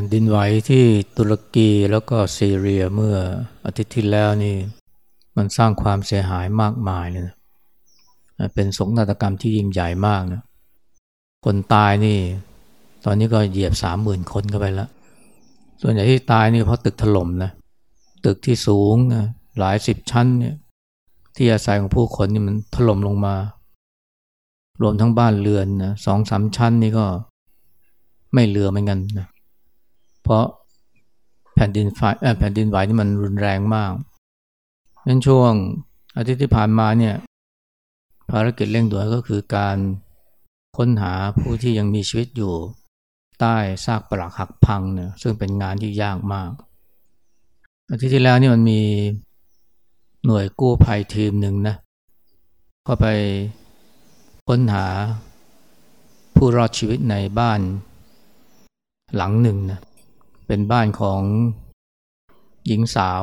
ผ่นดินไหวที่ตุรกีแล้วก็ซีเรียเมื่ออาทิตย์ที่แล้วนี่มันสร้างความเสียหายมากมายเลยนะเป็นสงครามกรรมที่ยิ่งใหญ่มากนะคนตายนี่ ตอนนี้ก็เหยียบสามหมื่นคนเข้าไปแล้วส่วนใหญ่ที่ตายนี่เพราะตึกถล่มนะตึกที่สูงนะหลายสิบชั้นเนี่ยที่อาศัยของผู้คนนี่มันถล่มลงมา รวมทั้งบ้านเรือนนะสองสามชั้นนี่ก็ไม่เหลือเหมือนกันนะ เพราะแผ่นดินไฟแผ่นดินไหวนี่มันรุนแรงมากนั้นช่วงอาทิตย์ที่ผ่านมาเนี่ยภารกิจเร่งด่วนก็คือการค้นหาผู้ที่ยังมีชีวิตอยู่ ใต้ซากปรักหักพังเนี่ยซึ่งเป็นงานที่ยากมาก อาทิตย์ที่แล้วนี่มันมีหน่วยกู้ภัยทีมหนึ่งนะก็ไปค้นหาผู้รอดชีวิตในบ้านหลังหนึ่งนะ เป็นบ้านของหญิงสาว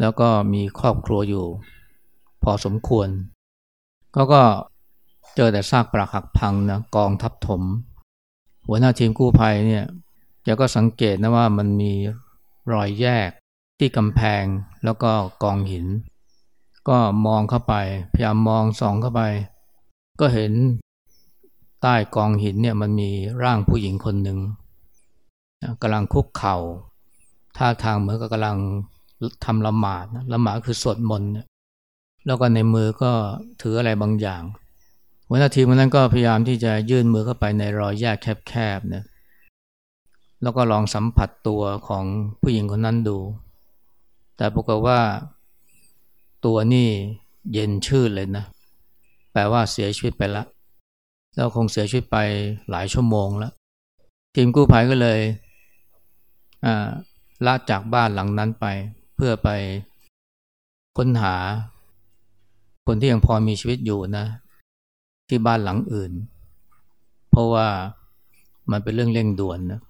แล้วก็มีครอบครัวอยู่ พอสมควรก็ก็เจอแต่ซากปรักหักพังนะกองทับถม หัวหน้าทีมกู้ภัยเนี่ยแกก็สังเกตนะว่ามันมีรอยแยกที่กำแพงแล้วก็กองหิน ก็มองเข้าไป พยายามมองส่องเข้าไป ก็เห็นใต้กองหินเนี่ยมันมีร่างผู้หญิงคนหนึ่ง กำลังคุกเข่าท่าทางเหมือนกับกำลังทำละหมาดละหมาดคือสวดมนต์แล้วก็ในมือก็ถืออะไรบางอย่างหัวหน้าทีมนั้นก็พยายามที่จะยื่นมือเข้าไปในรอยแยกแคบๆนะแล้วก็ลองสัมผัสตัวของผู้หญิงคนนั้นดู แต่ปรากฏว่าตัวนี่เย็นชื่นเลยนะ แปลว่าเสียชีวิตไปแล้วแล้วคงเสียชีวิตไปหลายชั่วโมงแล้วทีมกู้ภัยก็เลย ละจากบ้านหลังนั้นไปเพื่อไปค้นหา คนที่ยังพอมีชีวิตอยู่นะ ที่บ้านหลังอื่น เพราะว่ามันเป็นเรื่องเร่งด่วนนะ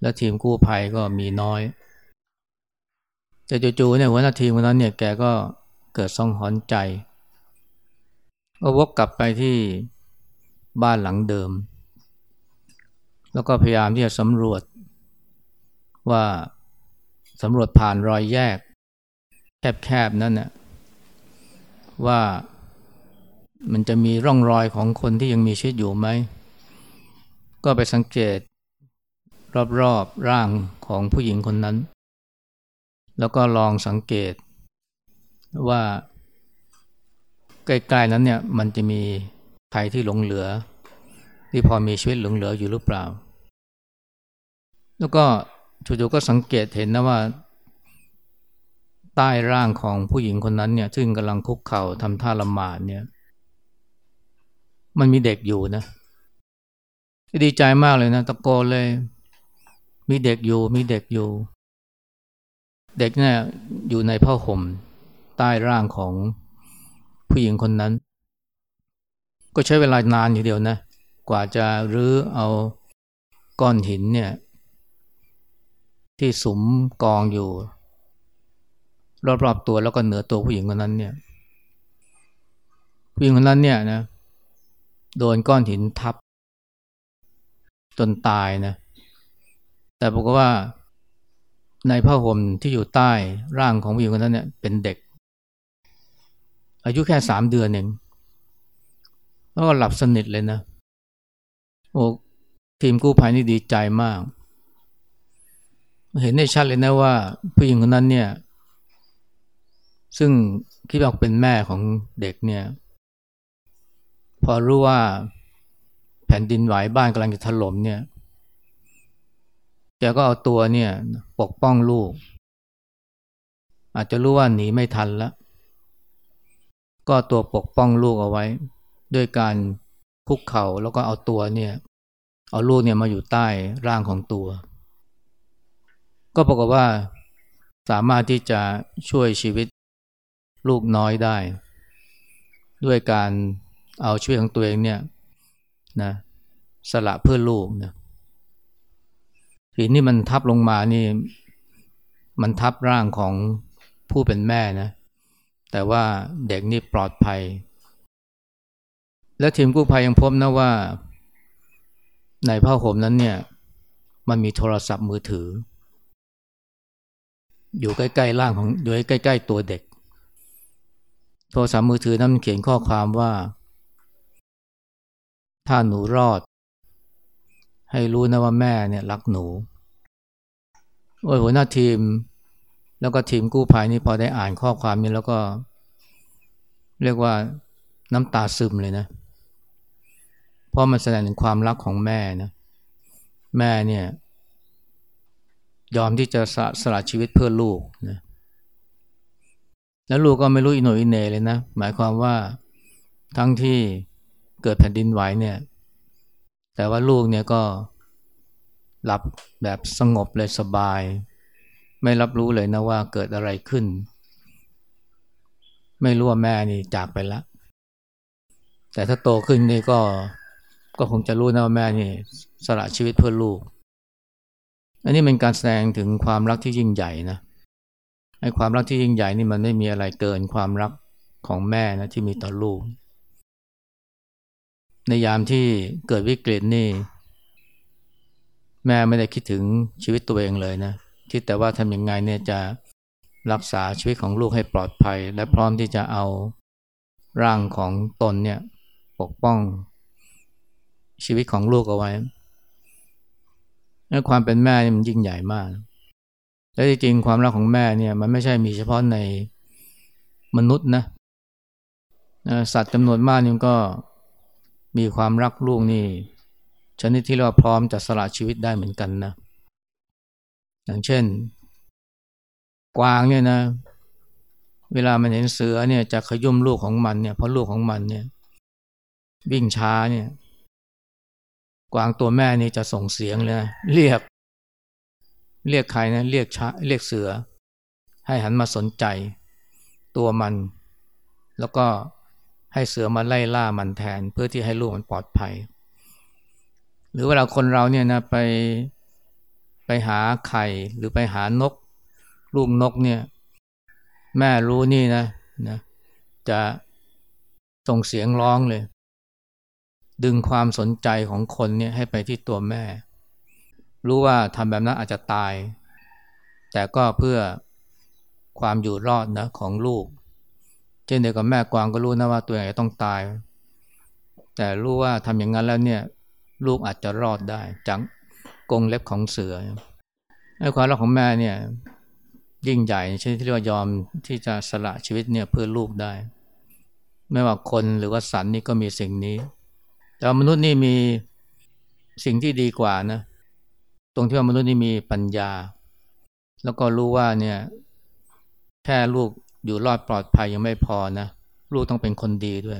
และทีมกู้ภัยก็มีน้อยแต่จู่ๆเนี่ยหัวหน้าทีมคนนั้นเนี่ยแกก็เกิดซ่องหอนใจก็วกกลับไปที่บ้านหลังเดิม แล้วก็พยายามที่จะสำรวจ ว่าสำรวจผ่านรอยแยก แคบๆ นั่นน่ะว่ามันจะมีร่องรอยของคนที่ยังมีชีวิตอยู่ไหม ก็ไปสังเกต รอบๆร่างของผู้หญิงคนนั้น แล้วก็ลองสังเกต ว่าใกล้ๆนั้นเนี่ยมันจะมีใครที่หลงเหลือ ที่พอมีชีวิตหลงเหลืออยู่หรือเปล่า แล้วก็ จู่ๆก็สังเกตเห็นนะว่า ใต้ร่างของผู้หญิงคนนั้นเนี่ย ซึ่งกำลังคุกเข่าทำท่าละหมาดเนี่ย มันมีเด็กอยู่นะ ดีใจมากเลยนะตะโกนเลย มีเด็กอยู่ มีเด็กอยู่ เด็กเนี่ยอยู่ในผ้าห่มใต้ร่างของผู้หญิงคนนั้น ก็ใช้เวลานานอยู่เดียวนะ กว่าจะรื้อเอาก้อนหินเนี่ย ที่สุมกองอยู่ รอบๆตัวแล้วก็เหนือตัวผู้หญิงคนนั้นเนี่ยผู้หญิงคนนั้นเนี่ยนะโดนก้อนหินทับ จนตายนะแต่บอกว่าในผ้าห่มที่อยู่ใต้ร่างของผู้หญิงคนนั้นเนี่ยเป็นเด็ก อายุแค่สามเดือนเองแล้วก็หลับสนิทเลยนะโอ้ทีมกู้ภัยนี่ดีใจมาก เห็นได้ชัดเลยนะว่าผู้หญิงคนนั้นเนี่ย ซึ่งคิดว่าเป็นแม่ของเด็กเนี่ย พอรู้ว่าแผ่นดินไหวบ้านกำลังจะถล่มเนี่ยแกก็เอาตัวเนี่ยปกป้องลูก อาจจะรู้ว่าหนีไม่ทันแล้วก็ตัวปกป้องลูกเอาไว้ ด้วยการคุกเข่าแล้วก็เอาตัวเนี่ย เอาลูกเนี่ยมาอยู่ใต้ร่างของตัว ก็ปรากฏว่าสามารถที่จะช่วยชีวิตลูกน้อยได้ ด้วยการเอาช่วยของตัวเองเนี่ยนะสละเพื่อลูกนะหินนี่มันทับลงมานี่ มันทับร่างของผู้เป็นแม่นะแต่ว่าเด็กนี่ปลอดภัย และทีมกู้ภัยยังพบนะว่า ในผ้าห่มนั้นเนี่ย มันมีโทรศัพท์มือถือ อยู่ใกล้ๆร่างของอยู่ใกล้ๆ ตัวเด็ก โทรศัพท์มือถือนั้นเขียนข้อความว่า ถ้าหนูรอด ให้รู้นะว่าแม่เนี่ยรักหนูโอ้ยหัวหน้าทีม แล้วก็ทีมกู้ภัยนี่พอได้อ่านข้อความนี้แล้วก็ เรียกว่าน้ำตาซึมเลยนะ เพราะมันแสดงถึงความรักของแม่นะ แม่เนี่ย ยอมที่จะสละสละชีวิตเพื่อลูกนะแล้วลูกก็ไม่รู้อินโนอินเนเลยนะ หมายความว่าทั้งที่เกิดแผ่นดินไหวเนี่ย แต่ว่าลูกเนี่ยก็หลับแบบสงบเลยสบาย ไม่รับรู้เลยนะว่าเกิดอะไรขึ้น ไม่รู้ว่าแม่นี่จากไปแล้วแต่ถ้าโตขึ้นนี่ก็ก็คงจะรู้นะว่าแม่นี่สละชีวิตเพื่อลูก อันนี้เป็นการแสดงถึงความรักที่ยิ่งใหญ่นะไอ้ความรักที่ยิ่งใหญ่นี่มันไม่มีอะไรเกินความรักของแม่นะที่มีต่อลูก ในยามที่เกิดวิกฤตนี่ แม่ไม่ได้คิดถึงชีวิตตัวเองเลยนะคิดแต่ว่าทำยังไงเนี่ยจะรักษาชีวิตของลูกให้ปลอดภัย และพร้อมที่จะเอาร่างของตนเนี่ยปกป้องชีวิตของลูกเอาไว้ และความเป็นแม่นี่มันยิ่งใหญ่มาก และจริงๆความรักของแม่เนี่ยมันไม่ใช่มีเฉพาะในมนุษย์นะสัตว์จำนวนมากนี่ก็มีความรักลูกนี่ชนิดที่เราพร้อมจะสละชีวิตได้เหมือนกันนะ อย่างเช่น กวางเนี่ยนะ เวลามันเห็นเสือเนี่ยจะขยุ่มลูกของมันเนี่ยเพราะลูกของมันเนี่ย วิ่งช้าเนี่ย กวางตัวแม่นี่จะส่งเสียงเลยเรียก เรียกใครนะเรียกช้าเรียกเสือ ให้หันมาสนใจ ตัวมัน แล้วก็ให้เสือมาไล่ล่ามันแทน เพื่อที่ให้ลูกมันปลอดภัย หรือเวลาคนเราเนี่ยนะไปไปหาไข่หรือไปหานก ลูกนกเนี่ย แม่รู้นี่นะนะจะส่งเสียงร้องเลย ดึงความสนใจของคนเนี่ยให้ไปที่ตัวแม่ รู้ว่าทำแบบนั้นอาจจะตาย แต่ก็เพื่อความอยู่รอดนะของลูก เช่นเดียวกับแม่กวางก็รู้นะว่าตัวเองจะต้องตาย แต่รู้ว่าทำอย่างนั้นแล้วเนี่ยลูกอาจจะรอดได้จากกงเล็บของเสือไอ้ความรักของแม่เนี่ยยิ่งใหญ่เช่นที่เรียกว่ายอมที่จะสละชีวิตเนี่ยเพื่อลูกได้ ไม่ว่าคนหรือว่าสัตว์นี่ก็มีสิ่งนี้ แต่มนุษย์นี่มีสิ่งที่ดีกว่านะ ตรงที่ว่ามนุษย์นี่มีปัญญา แล้วก็รู้ว่าเนี่ยแค่ลูกอยู่รอดปลอดภัยยังไม่พอนะ ลูกต้องเป็นคนดีด้วย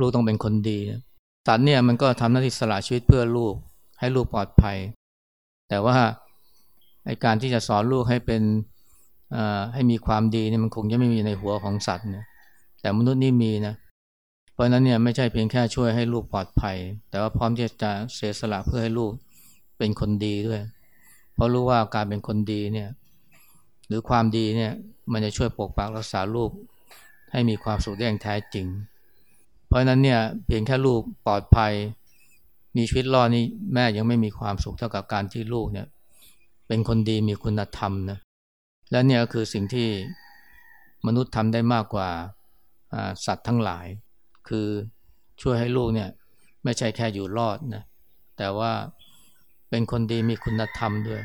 ลูกต้องเป็นคนดีนะสัตว์เนี่ยมันก็ทำหน้าที่สละชีวิตเพื่อลูก ให้ลูกปลอดภัย แต่ว่าไอการที่จะสอนลูกให้เป็นให้มีความดีเนี่ยมันคงจะไม่มีในหัวของสัตว์นี่ยแต่มนุษย์นี่มีนะ เพราะนั้นเนี่ยไม่ใช่เพียงแค่ช่วยให้ลูกปลอดภัย แต่ว่าพร้อมที่จะเสียสละเพื่อให้ลูกเป็นคนดีด้วย เพราะรู้ว่าการเป็นคนดีเนี่ยหรือความดีเนี่ยมันจะช่วยปกปักรักษาลูกให้มีความสุขได้อย่างแท้จริง เพราะนั้นเนี่ยเพียงแค่ลูกปลอดภัย มีชีวิตรอดนี่แม่ยังไม่มีความสุขเท่ากับการที่ลูกเนี่ยเป็นคนดีมีคุณธรรมนะและเนี่ยก็คือสิ่งที่มนุษย์ทำได้มากกว่าสัตว์ทั้งหลาย คือช่วยให้ลูกเนี่ยไม่ใช่แค่อยู่รอดนะแต่ว่าเป็นคนดีมีคุณธรรมด้วย